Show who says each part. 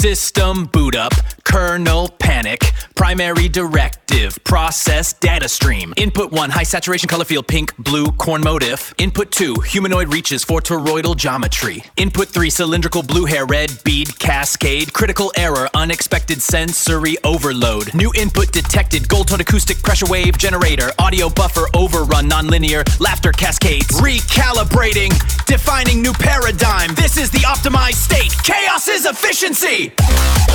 Speaker 1: System boot up, kernel panic, primary directive, process data stream. Input 1, high saturation color field, pink, blue, corn motif. Input 2, humanoid reaches for toroidal geometry. Input 3, cylindrical blue hair, red bead, cascade, critical error, unexpected sensory overload. New input detected, gold tone acoustic pressure wave generator, audio buffer overrun, nonlinear, laughter cascades. Recalibrating, defining new paradigm. This is the optimized state. Chaos is efficiency.